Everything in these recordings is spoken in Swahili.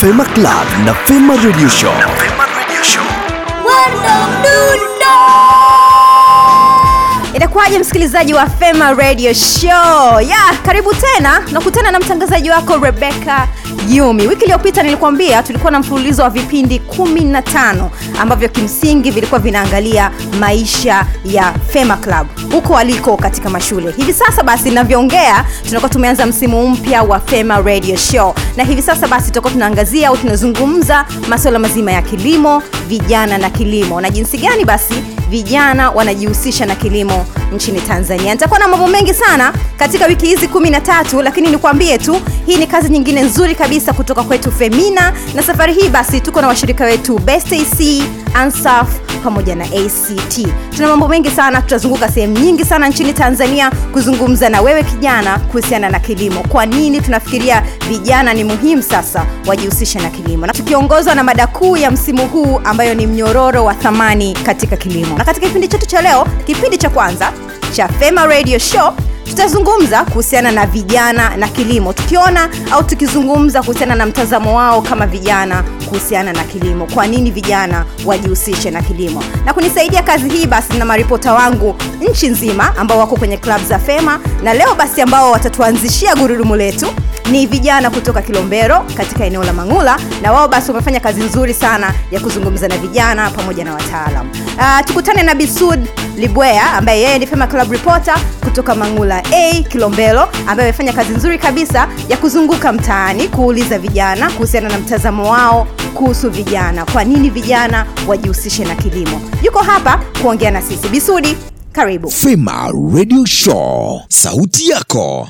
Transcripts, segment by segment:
Fema Club na Fema Radio Show. Inakuwaje msikilizaji wa Fema Radio Show? Ya, karibu tena. Nakutana na mtangazaji wako Rebecca Yumi. Wiki iliyopita nilikwambia tulikuwa na mfululizo wa vipindi 15 ambavyo kimsingi vilikuwa vinaangalia maisha ya Fema Club huko waliko katika mashule. Hivi sasa basi ninavyoongea tunakuwa tumeanza msimu mpya wa Fema Radio Show. Na hivi sasa basi tutakuwa tunaangazia au tunazungumza masuala mazima ya kilimo, vijana na kilimo na jinsi gani basi vijana wanajihusisha na kilimo nchini Tanzania. Nitakuwa na mambo mengi sana katika wiki hizi kumi na tatu, lakini nikwambie tu hii ni kazi nyingine nzuri kabisa kutoka kwetu Femina, na safari hii basi tuko na washirika wetu Best AC, Ansaf pamoja na ACT. Tuna mambo mengi sana, tutazunguka sehemu nyingi sana nchini Tanzania kuzungumza na wewe kijana kuhusiana na kilimo. Kwa nini tunafikiria vijana ni muhimu sasa wajihusishe na kilimo, na tukiongozwa na mada kuu ya msimu huu ambayo ni mnyororo wa thamani katika kilimo. Na katika kipindi chetu cha leo, kipindi cha kwanza cha Fema Radio Show. Tutazungumza kuhusiana na vijana na kilimo. Tukiona au tukizungumza kuhusiana na mtazamo wao kama vijana kuhusiana na kilimo. Kwa nini vijana wajihusishe na kilimo? Na kunisaidia kazi hii basi na maripota wangu nchi nzima ambao wako kwenye klab za fema. Na leo basi ambao watatuanzishia gurudumu letu ni vijana kutoka kilombero katika eneo la mangula. Na wao basi wamefanya kazi nzuri sana ya kuzungumza na vijana pamoja na wataalam uh, tukutane na bisud libwea ambaye yeye ni fema club reporter kutoka mangula a kilombelo ambaye amefanya kazi nzuri kabisa ya kuzunguka mtaani kuuliza vijana kuhusiana na mtazamo wao kuhusu vijana kwa nini vijana wajihusishe na kilimo. Yuko hapa kuongea na sisi. Bisudi karibu. Fema Radio Show, sauti yako.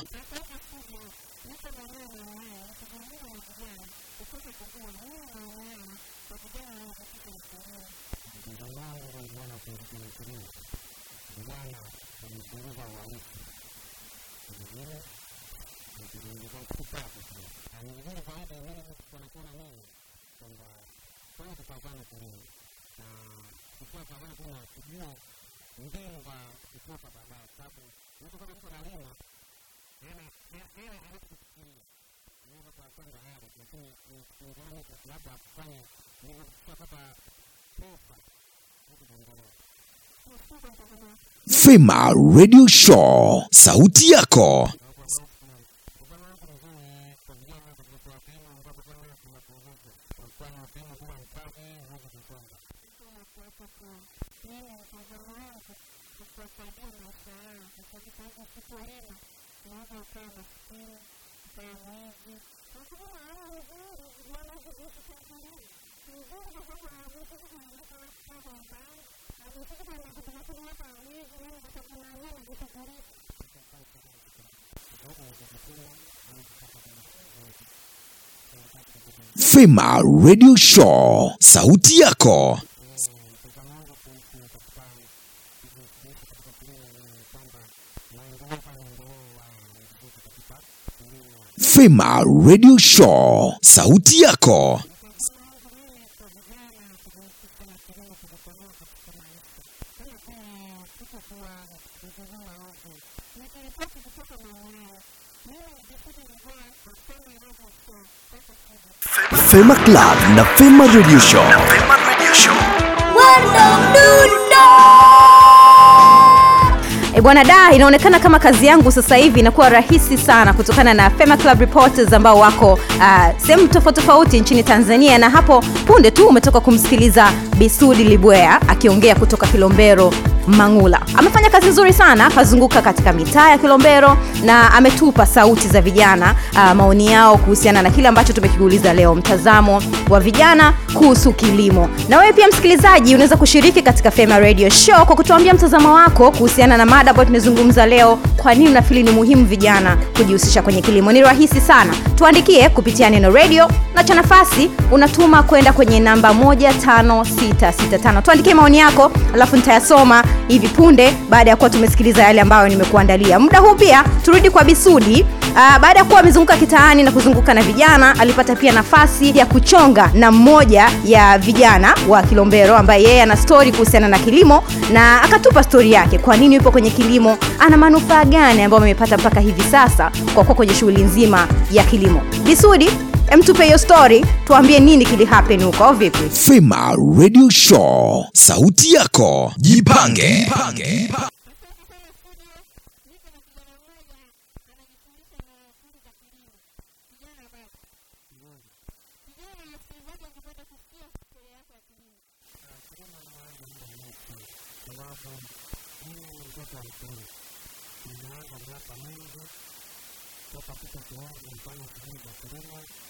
Fema Radio Show, sauti yako. Fema Radio Show, sauti yako. Fema Radio Show, sauti yako. Fema Club na Fema Radio Show. Na Fema Radio Show. E bwana da inaonekana kama kazi yangu sasa hivi inakuwa rahisi sana kutokana na Fema Club reporters ambao wako uh, sehemu tofauti tofauti nchini Tanzania na hapo punde tu umetoka kumsikiliza Bisudi Libwea akiongea kutoka Kilombero Mangula. Amefanya kazi nzuri sana, kazunguka katika mitaa ya Kilombero na ametupa sauti za vijana, uh, maoni yao kuhusiana na kile ambacho tumekiuliza leo, mtazamo wa vijana kuhusu kilimo. Na wewe pia msikilizaji, unaweza kushiriki katika Fema Radio Show kwa kutuambia mtazamo wako kuhusiana na mada ambayo tumezungumza leo. Kwa nini unafili ni muhimu vijana kujihusisha kwenye kilimo? Ni rahisi sana, tuandikie kupitia neno radio na cha nafasi unatuma kwenda kwenye namba 15665. Tuandikie maoni yako, alafu nitayasoma hivi punde baada ya kuwa tumesikiliza yale ambayo nimekuandalia. Muda huu pia turudi kwa Bisudi. Uh, baada ya kuwa amezunguka kitaani na kuzunguka na vijana, alipata pia nafasi ya kuchonga na mmoja ya vijana wa Kilombero ambaye yeye ana stori kuhusiana na kilimo na akatupa stori yake, kwa nini yupo kwenye kilimo, ana manufaa gani ambayo amepata mpaka hivi sasa kwa kuwa kwenye shughuli nzima ya kilimo. Bisudi, emtupe hiyo story tuambie nini kilihapen huko vipi fema radio show sauti yako jipange, jipange. jipange. Thank you.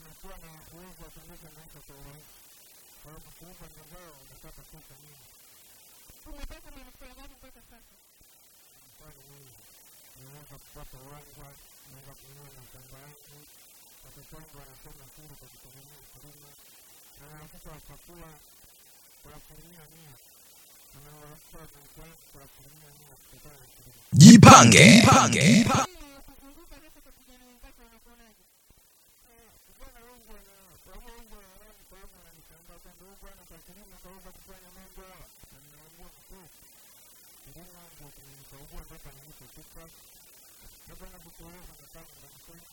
inakuwa na uwezo wa kuongeza maisha kwa urahisi, sababu ukiupa mgogoro unapata pesa nyingi. Umepata manufaa gani mpaka sasa? Manufaa nyingi, nimeweza kupata uwanja, naweza kununua mashamba yangu, watoto wangu wanasoma shule kwa kutegemea ukulima, na watoto wa chakula kwa asilimia mia Jipange, jipange, jipange mbona Mungu ana kama Mungu ana nani sababu ananitamba kwamba Mungu ana taslimu kaweza kufanya mambo haya na ninaamua kutoka ndio mambo kumsaidia mpaka nilipofika hapa na kutolewa na tangu na kusema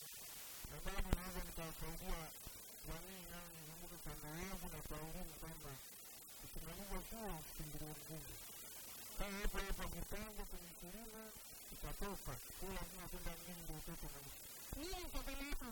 sababu naweza nikawasaidia jamii yangu zunguka familia yangu na kwa huruma kwamba usimamizi huo kimbilio mgumu kama ipo hapa mipango kwenye kilimo kila mtu kwenda mjini utoke na mimi ndio nitaendelea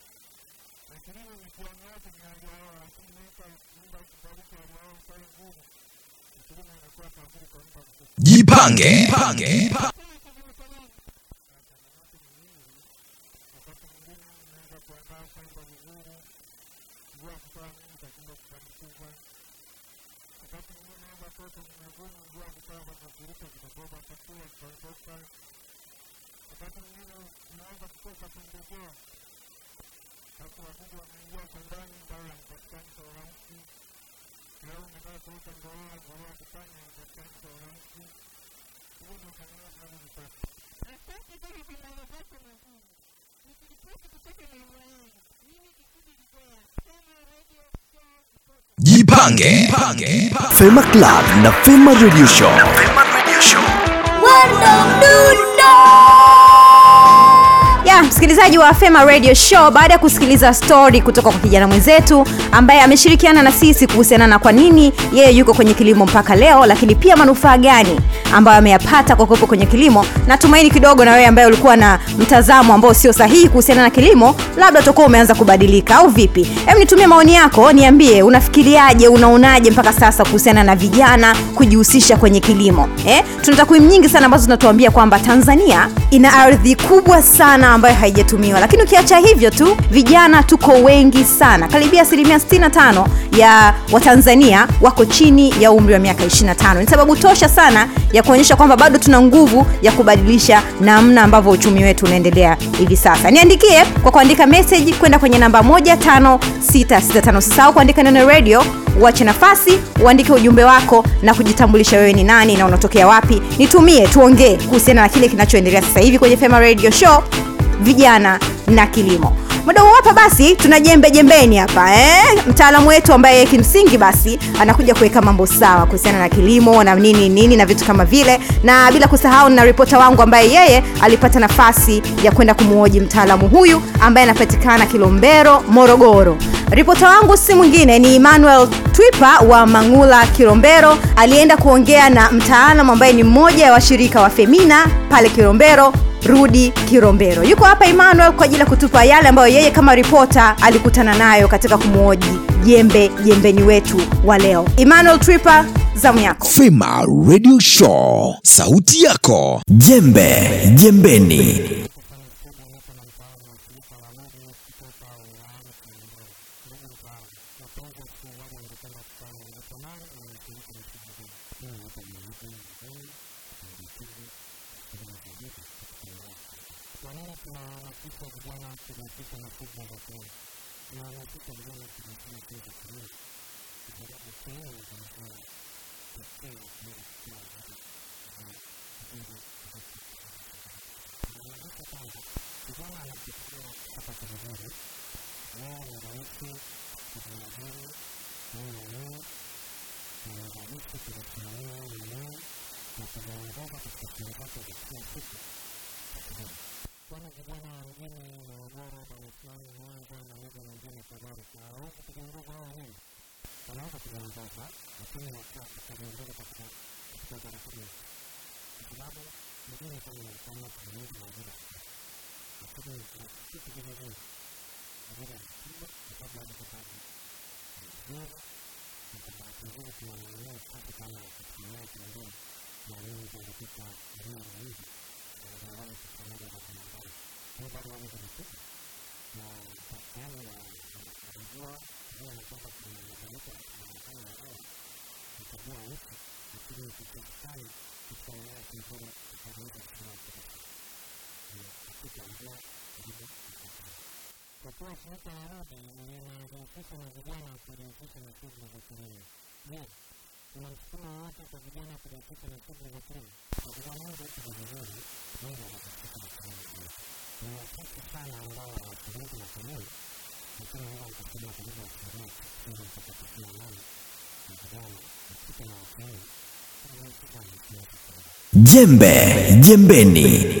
Recibido mi sueño, tenía yo así un baile que había estado en Google. Estuve en el cuerpo así con un papel. 이방계 이방계 Thank you. hapo wakubwa Fema Club na Fema Radio Show. Fema Radio Msikilizaji wa Fema Radio Show, baada ya kusikiliza story kutoka kwa kijana mwenzetu ambaye ameshirikiana na sisi kuhusiana na kwa nini yeye yuko kwenye kilimo mpaka leo, lakini pia manufaa gani? ambayo ameyapata kwa kuwepo kwenye kilimo. Natumaini kidogo na wewe ambaye ulikuwa na mtazamo ambao sio sahihi kuhusiana na kilimo labda utakuwa umeanza kubadilika au vipi? Hem nitumie maoni yako niambie unafikiriaje unaonaje mpaka sasa kuhusiana na vijana kujihusisha kwenye kilimo eh? tuna takwimu nyingi sana ambazo zinatuambia kwamba tanzania ina ardhi kubwa sana ambayo haijatumiwa. Lakini ukiacha hivyo tu vijana tuko wengi sana. Karibia asilimia 65 ya watanzania wako chini ya umri wa miaka 25 ni sababu tosha sana ya ya kuonyesha kwamba bado tuna nguvu ya kubadilisha namna ambavyo uchumi wetu unaendelea hivi sasa. Niandikie kwa kuandika message kwenda kwenye namba 15665. Usisahau kuandika neno radio, uache nafasi, uandike ujumbe wako na kujitambulisha wewe ni nani na unatokea wapi. Nitumie tuongee kuhusiana na kile kinachoendelea sasa hivi kwenye Fema Radio Show, vijana na kilimo. Mdogo hapa basi tuna jembe jembeni hapa eh? Mtaalamu wetu ambaye kimsingi basi anakuja kuweka mambo sawa kuhusiana na kilimo na nini nini na vitu kama vile, na bila kusahau na ripota wangu ambaye yeye alipata nafasi ya kwenda kumuoji mtaalamu huyu ambaye anapatikana Kilombero, Morogoro. Ripota wangu si mwingine ni Emmanuel Twipa wa Mangula Kilombero, alienda kuongea na mtaalamu ambaye ni mmoja ya wa washirika wa Femina pale Kilombero Rudi Kirombero. Yuko hapa Emmanuel kwa ajili ya kutupa yale ambayo yeye kama ripota alikutana nayo katika kumwoji jembe jembeni wetu wa leo. Emmanuel Tripper, zamu yako. Fema Radio Show, sauti yako, jembe jembeni. na nakuta vijana tunakuta na kubwa lakini na nakuta vijana tunakuta pia kutumia kwa sababu kila wanafanya pekee kwa kila mtu ndio nakuta kwamba kijana anafikiria kupata kuzuri yeye ni rahisi kujiajiri yeye mwenyewe ni rahisi kujisimamia yeye mwenyewe na kujiongeza katika kile zake za kila siku sana vijana wa mjini Morogoro, Dar es Mwanza na miji mingine kadhalika hawawezi kujiongoza wao wenyewe, wanaweza kujiongoza, lakini watajiongoza katika katika utaratibu, kwa sababu mjini kama kama kuna nyingi ajira, lakini kitu kingine ajira ni kubwa, kwa sababu hadi kwa ajira na kwa bahati nzuri kuna maeneo kama katika eneo kingine na nyingi katika eneo la mji relawan bersama dengan teman-teman bukan yang begitu dan bahkan ya gue gue yang unamsukuma watu kwa vijana kubatika na shughuli za kilimo. Kwa Mungu uko vizuri, Mungu anatafuta matumaini juu. Ni wachache sana ambao wanatumiki matumaini, lakini Mungu anapatikana karibu wafariki ili atakapokuwa nani vijana katika na wakiume jembe jembeni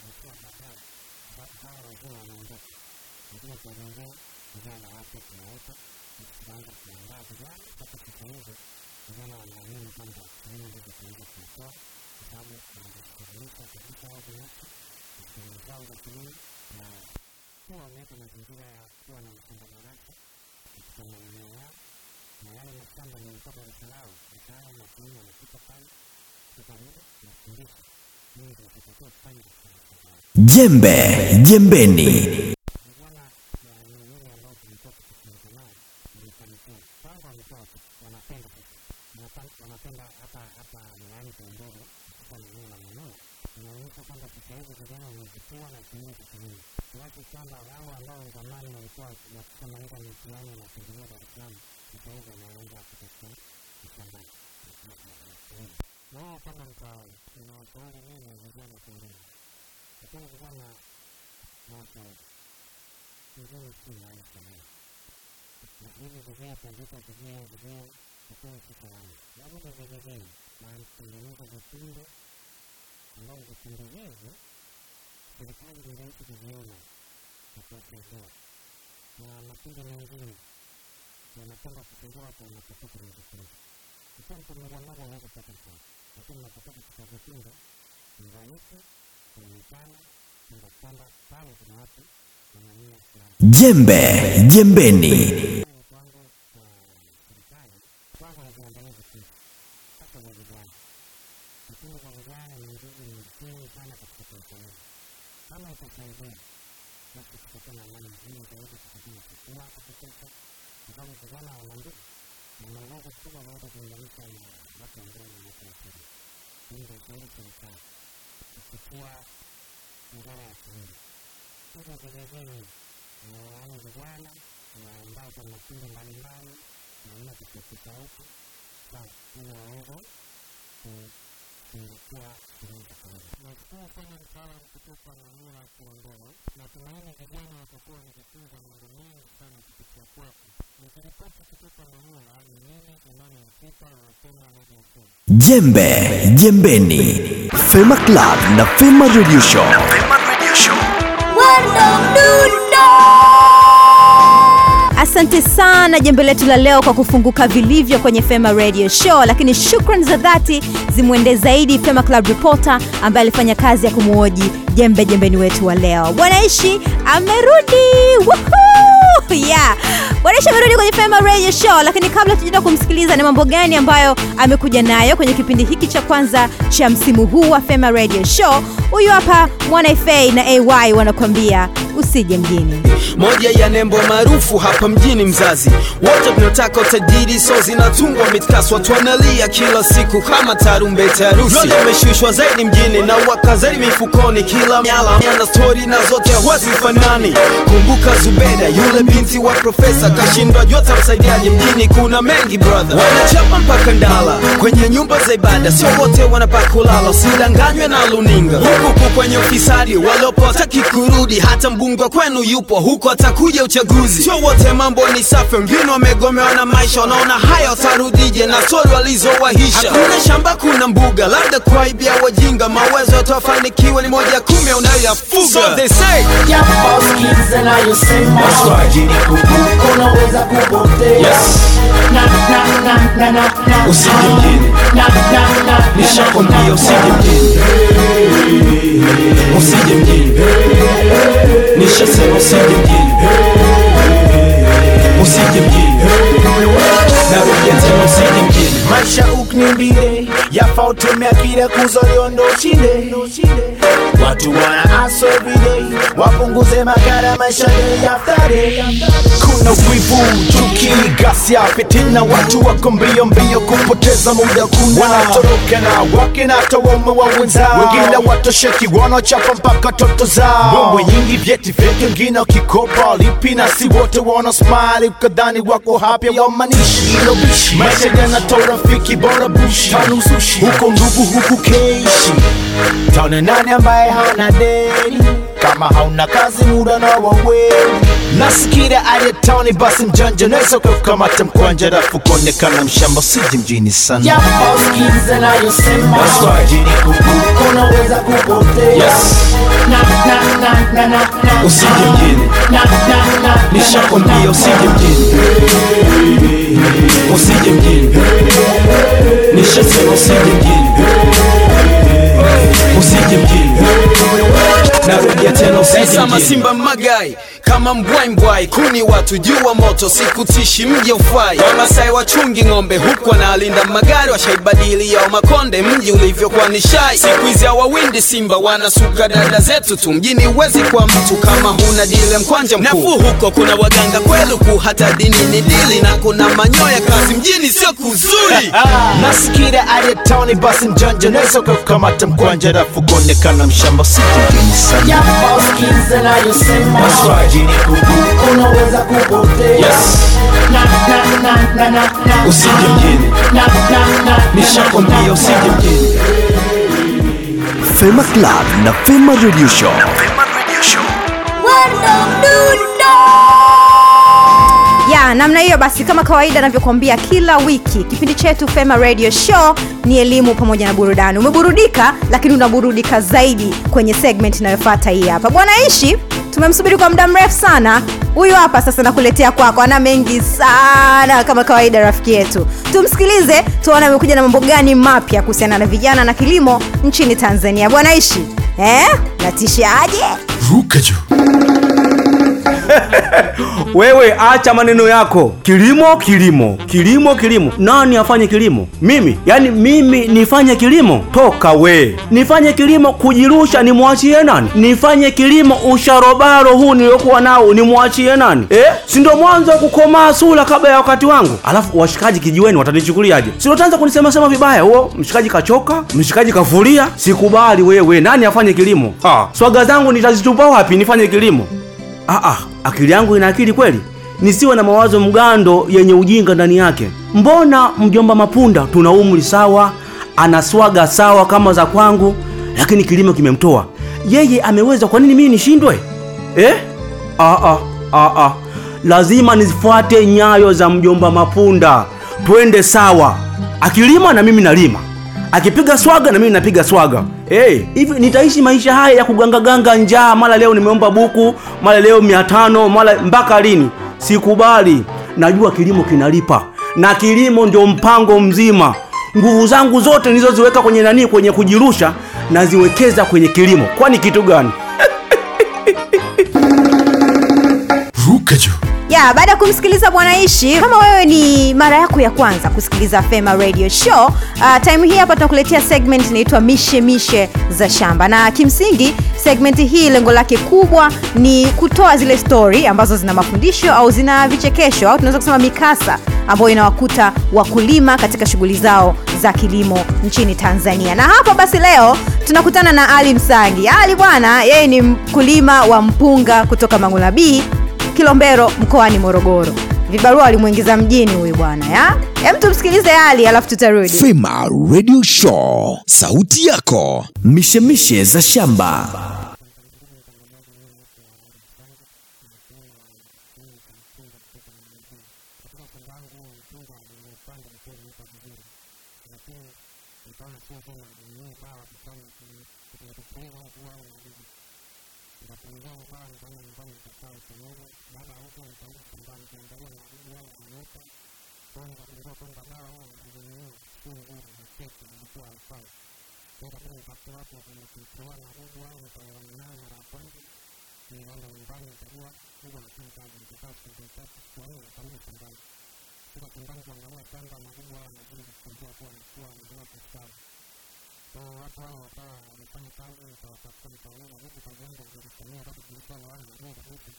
ในช่วงประเภทรับข้าวที่เรามีครับมันก็จะมีเรื่องเวลาเราติดหนาวครับบางแบบหนาวได้ที่ว่าจะติดที่ไหนครับเวลาเราไม่มีความแบบไม่มีความแบบแบบนี้ก็ทำให้เราติดหนาวจะติดที่ไหนครับถึงเราจะที่นี่พวกนี้เป็นสิ่งที่ได้พวกนั้นเป็นแบบนั้นครับเป็นแบบนี้นะนะเราทำแบบนี้ก็เป็นเราใช่ไหมที่เราคิดกันที่ทำให้เราติด Jembe jembeni. なおかなんか、その通りにも無駄な通り、そこの無駄な、なんか、無駄な気になりましたね。無駄に無駄やと出た無駄や無駄や、そこに来たら、やめの無駄で、周りって夢ができるよ。夢ができるねえぞ。それ単にないときにような、そこすると、まあ、まっすぐない分、まあ、なかなかすごいと思ったところにですね、ちゃんと無駄まだなかったとか、vijana wana nguvu na wana kuonekana kwamba kwamba pale kuna watu ambao ni miaka ishirini. Hii ndio ushauri serikali kuchukua wizara ya kilimo hivyo vijijini wale vijana ambao kwa makundi mbalimbali na aina tofauti tofauti sawa ili waweze kushughulikia shughuli za kawaida. Nashukuru sana mtaalam kutoka Namura Kuondoro. Natumaini vijana watakuwa wamejifunza mambo mengi sana kupitia kwako. Nikiripoti Jembeni, Fema Club wa Fema Radio Show. Jembe na Fema Radio Show. asante sana jembe letu la leo kwa kufunguka vilivyo kwenye fema radio show lakini shukran za dhati zimwende zaidi fema club reporter ambaye alifanya kazi ya kumwoji jembe jembeni wetu wa leo mwanaishi amerudi Woohoo! Yeah. bwanaishi amerudi kwenye fema radio show lakini kabla tujaenda kumsikiliza ni mambo gani ambayo amekuja nayo kwenye kipindi hiki cha kwanza cha msimu huu wa fema radio show huyu hapa mwana fa na ay wanakuambia usije mjini. Moja ya nembo maarufu hapa mjini mzazi. Wote tunataka utajiri so zinatungwa mitkas watu wanalia kila siku kama tarumbete harusi. Roho imeshushwa zaidi mjini na waka zaidi mifukoni. Kila miala yana stori na zote hazifanani. Kumbuka zubeda yule binti wa profesa. Kashindwa jota msaidiaje mjini. Kuna mengi brother. Wanachapa mpaka ndala. Kwenye nyumba za ibada sio wote wanapakulala usidanganywe na luninga. Huku kwenye ufisadi walopo hataki kurudi hata mbunge kwenu yupo huko atakuja uchaguzi. Sio wote mambo ni safi wengine wamegomewa na maisha. Wanaona haya watarudije na stori walizowahisha. Hakuna shamba kuna mbuga labda kuaibia wajinga mawezo yatawafanikiwa ni moja kumi unayoyafuga. So they say nayosema Waswahili kuku unaweza kupotea. Yes. na na na na na na Usije mjini. na na na na nishakwambia usije mjini usije mjini nishasema usije mjini usije mjini narudia tena usije uknimbile yafaute miakile kile kuzolio ndo chile watu wana aso everyday wapunguze makara maisha day after kuna wivu chuki gasia fitina watu wako mbio mbio kupoteza muda kuna. Wanatoroka na wake na tawaume wa wenzao. Wengine watosheki wanachapa mpaka toto zao. Bombo nyingi vyeti vyeti wengine wakikopa lipi na si wote wana smile ukadhani wako happy wamanishi ilobishi maisha yanatoa rafiki bora bushi tanuzushi huko ndugu huku keishi. Taone nani ambaye hana deni? Kama hauna kazi muda na nasikira aliyetaoni basi mjanja naweza kukamata mkwanja rafu kuonekana mshamba siji mjini sana. Japo skiza nayosema Waswahili kuku unaweza kupotea. Yes. na na na na na na usije mjini. Na na na nishakwambia usije mjini. Usije mjini. Nishasema usije mjini. Usije mjini. Narudia tena usije mjini. Simba magai kama mbwai mbwai kuni watu jua moto sikutishi mji ufai wamasai wachungi ng'ombe huku wanalinda magari washaibadili yao makonde mji ulivyokuwa ni shai siku hizi hawawindi simba wanasuka dada zetu tu mjini uwezi kwa mtu kama huna dile mkwanja mkuu. Nafuu huko kuna waganga kweluku hata dini ni dili na kuna manyoya kazi mjini sio kuzuri. Nasikira aliyetaoni basi mjanja naweza kukamata mkwanja rafu kuonekana mshamba mjini sana Unaweza kupotea. Yes. na na na na na na. Usije mjini na na na nishakwambia usije mjini Fema Club na Fema Radio Show. ya ya namna hiyo basi kama kawaida anavyokuambia kila wiki kipindi chetu fema radio show ni elimu pamoja na burudani. Umeburudika lakini unaburudika zaidi kwenye segment inayofata hii hapa. Bwana ishi tumemsubiri kwa muda mrefu sana. Huyu hapa sasa nakuletea kwako ana mengi sana kama kawaida rafiki yetu. Tumsikilize tuone amekuja na mambo gani mapya kuhusiana na vijana na kilimo nchini tanzania. Bwana ishi eh? natishaje ruka juu wewe acha maneno yako. Kilimo kilimo kilimo kilimo. Nani afanye kilimo? Mimi. Yani mimi nifanye kilimo? Toka we. Nifanye kilimo kujirusha nimwachie nani? Nifanye kilimo usharobaro huu niliokuwa nao nimwachie nani? Eh? si ndio mwanzo wa kukomaa sura kabla ya wakati wangu? Alafu washikaji kijiweni watanichukuliaje? Si utaanza kunisemasema vibaya? Huo mshikaji kachoka mshikaji kafuria. Sikubali wewe. Nani afanye kilimo? Ah, swaga zangu nitazitupa wapi nifanye kilimo Ah, ah, akili yangu ina akili kweli? Nisiwe na mawazo mgando yenye ujinga ndani yake. Mbona mjomba mapunda tuna umri sawa anaswaga sawa kama za kwangu lakini kilimo kimemtoa. Yeye ameweza kwa nini mimi nishindwe? Eh? ah, ah, ah. lazima nifuate nyayo za mjomba mapunda. Twende sawa. Akilima na mimi nalima akipiga swaga na mimi napiga swaga. Hey, hivi nitaishi maisha haya ya kugangaganga njaa mara leo nimeomba buku mara leo mia tano mara mpaka lini? Sikubali. Najua kilimo kinalipa na kilimo ndio mpango mzima. Nguvu zangu zote nilizoziweka kwenye nani kwenye kujirusha naziwekeza kwenye kilimo. Kwani kitu gani ya baada ya kumsikiliza bwana ishi kama wewe ni mara yako ya kwanza kusikiliza fema radio show uh, time hii hapa tunakuletea segment inaitwa mishe mishe za shamba. Na kimsingi segment hii lengo lake kubwa ni kutoa zile story ambazo zina mafundisho au zina vichekesho au tunaweza kusema mikasa ambayo inawakuta wakulima katika shughuli zao za kilimo nchini tanzania. Na hapa basi leo tunakutana na ali msangi. Ali bwana yeye ni mkulima wa mpunga kutoka mangulabii kilombero mkoani morogoro. Vibarua walimwingiza mjini huyu bwana ya? Hem tumsikilize hali alafu tutarudi. Fema Radio Show, sauti yako. Mishemishe za shamba. la comunidad local en cuanto en el Estado español, va a la otra en cuanto en cuanto en cuanto en cuanto en cuanto con la el de guerra, respeto, habitual, cual, era muy con el la y interior, hubo la de empezar a la el el el ตัววัดว่าก็มีตั้งตั้งเองต่อกับคนตัวนี้มันก็เป็นเรื่องของตัวนี้ก็เป็นเรื่องร้อนหรือเรื่องที่ติด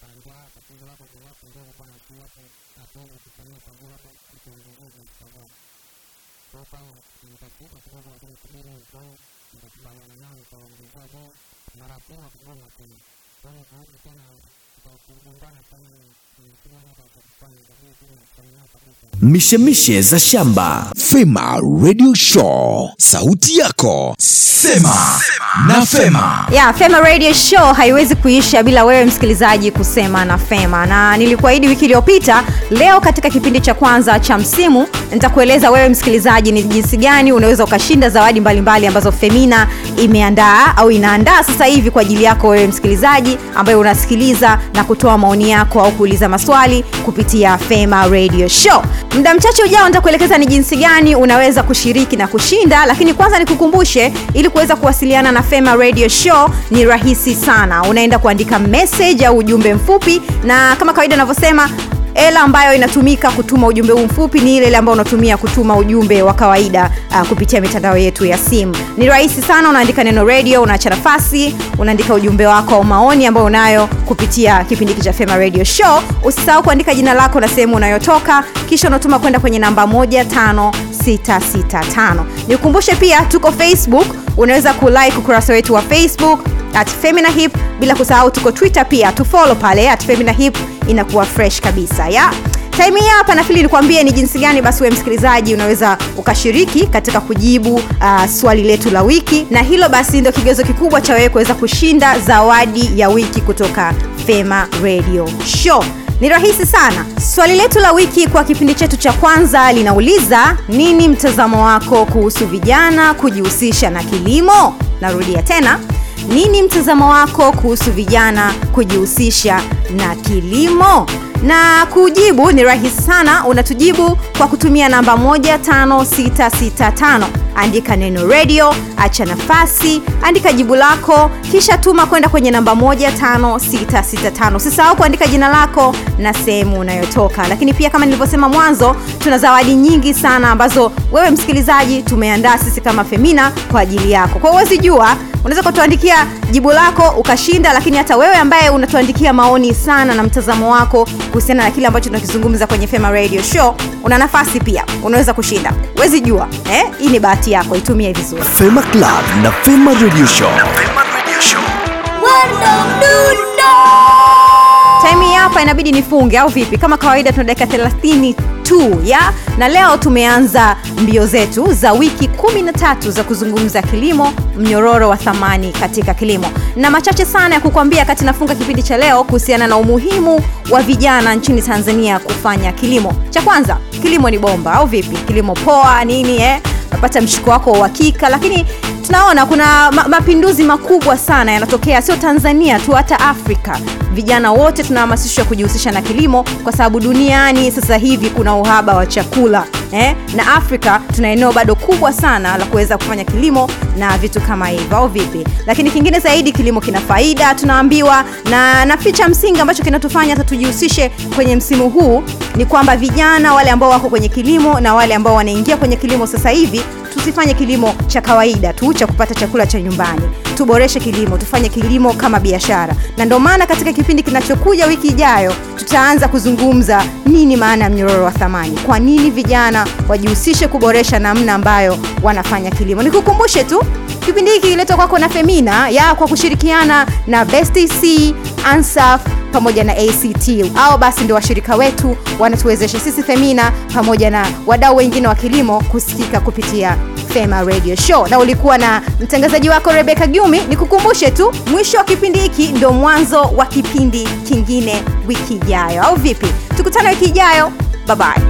ตามว่าแต่ที่ว่าผมว่าเป็นเรื่องบางที่ว่าเป็นอาจจะเป็นตัวนี้ความว่าเป็นตัวนี้เองครับผมตัวตั้งมีแต่ที่ผมว่าเป็นตัวนี้ก็เป็นบางอย่างนั่งตรงนี้ก็ก็มารับที่มาเป็นเรื่องของตัวนี้ก็เป็นเรื่อง Mishemishe za shamba. Fema Radio Show, sauti yako. Sema na Fema. ya fema radio show haiwezi kuisha bila wewe msikilizaji kusema na fema na nilikuahidi wiki iliyopita leo katika kipindi cha kwanza cha msimu nitakueleza wewe msikilizaji ni jinsi gani unaweza ukashinda zawadi mbalimbali mbali ambazo femina imeandaa au inaandaa sasa hivi kwa ajili yako wewe msikilizaji ambaye unasikiliza na kutoa maoni yako au kuuliza maswali kupitia fema radio show. Muda mchache ujao nitakuelekeza ni jinsi gani unaweza kushiriki na kushinda lakini kwanza nikukumbushe ili kuweza kuwasiliana na fema radio show ni rahisi sana. Unaenda kuandika message au ujumbe mfupi na kama kawaida anavyosema hela ambayo inatumika kutuma ujumbe huu mfupi ni ile ile ambayo unatumia kutuma ujumbe wa kawaida uh, kupitia mitandao yetu ya simu. Ni rahisi sana unaandika neno radio unaacha nafasi unaandika ujumbe wako au maoni ambayo unayo kupitia kipindi cha fema radio show. Usisahau kuandika jina lako na sehemu unayotoka kisha unatuma kwenda kwenye namba 15665 nikukumbushe pia tuko facebook. Unaweza kulike ukurasa wetu wa facebook at femina hip bila kusahau tuko twitter pia. Tufolo pale at femina hip inakuwa fresh kabisa ya. Time hii hapa nafili nikuambie ni jinsi gani basi wewe msikilizaji unaweza ukashiriki katika kujibu uh, swali letu la wiki. Na hilo basi ndio kigezo kikubwa cha wewe kuweza kushinda zawadi ya wiki kutoka fema radio show. Ni rahisi sana. Swali letu la wiki kwa kipindi chetu cha kwanza linauliza nini mtazamo wako kuhusu vijana kujihusisha na kilimo? Narudia tena nini mtazamo wako kuhusu vijana kujihusisha na kilimo? Na kujibu ni rahisi sana unatujibu kwa kutumia namba 15665 andika neno radio acha nafasi andika jibu lako kisha tuma kwenda kwenye namba 15665 usisahau kuandika jina lako na sehemu unayotoka. Lakini pia kama nilivyosema mwanzo tuna zawadi nyingi sana ambazo wewe msikilizaji tumeandaa sisi kama femina kwa ajili yako. Kwa uwezi jua unaweza kutuandikia jibu lako ukashinda lakini hata wewe ambaye unatuandikia maoni sana na mtazamo wako kuhusiana na kile ambacho tunakizungumza kwenye fema radio show una nafasi pia unaweza kushinda wezi jua eh? hii ni bahati yako itumie vizuri Fema Club na Fema Radio Show. time hapa inabidi nifunge au vipi? Kama kawaida tuna dakika 30 tu ya? Na leo tumeanza mbio zetu za wiki 13 za kuzungumza kilimo mnyororo wa thamani katika kilimo. Na machache sana ya kukwambia kati nafunga kipindi cha leo kuhusiana na umuhimu wa vijana nchini tanzania kufanya kilimo. Cha kwanza kilimo ni bomba au vipi? Kilimo poa nini eh? unapata mshiko wako wa uhakika lakini tunaona kuna ma- mapinduzi makubwa sana yanatokea sio tanzania tu hata afrika. Vijana wote tunahamasishwa kujihusisha na kilimo kwa sababu duniani sasa hivi kuna uhaba wa chakula eh? na afrika tuna eneo bado kubwa sana la kuweza kufanya kilimo na vitu kama hivyo au vipi lakini kingine zaidi kilimo kina faida tunaambiwa na na picha msingi ambacho kinatufanya hata tujihusishe kwenye msimu huu ni kwamba vijana wale ambao wako kwenye kilimo na wale ambao wanaingia kwenye kilimo sasa hivi tusifanye kilimo cha kawaida tu cha kupata chakula cha nyumbani tuboreshe kilimo tufanye kilimo kama biashara. Na ndio maana katika kipindi kinachokuja wiki ijayo tutaanza kuzungumza nini maana ya mnyororo wa thamani. Kwa nini vijana wajihusishe kuboresha namna ambayo wanafanya kilimo? Nikukumbushe tu kipindi hiki kiletwa kwako na femina ya kwa kushirikiana na bestc ansaf pamoja na act au basi ndio washirika wetu wanatuwezesha sisi femina pamoja na wadau wengine wa kilimo kusikika kupitia Fema Radio Show, na ulikuwa na mtangazaji wako Rebecca Gyumi. Nikukumbushe tu, mwisho wa kipindi hiki ndo mwanzo wa kipindi kingine wiki ijayo, au vipi? Tukutane wiki ijayo, bye bye.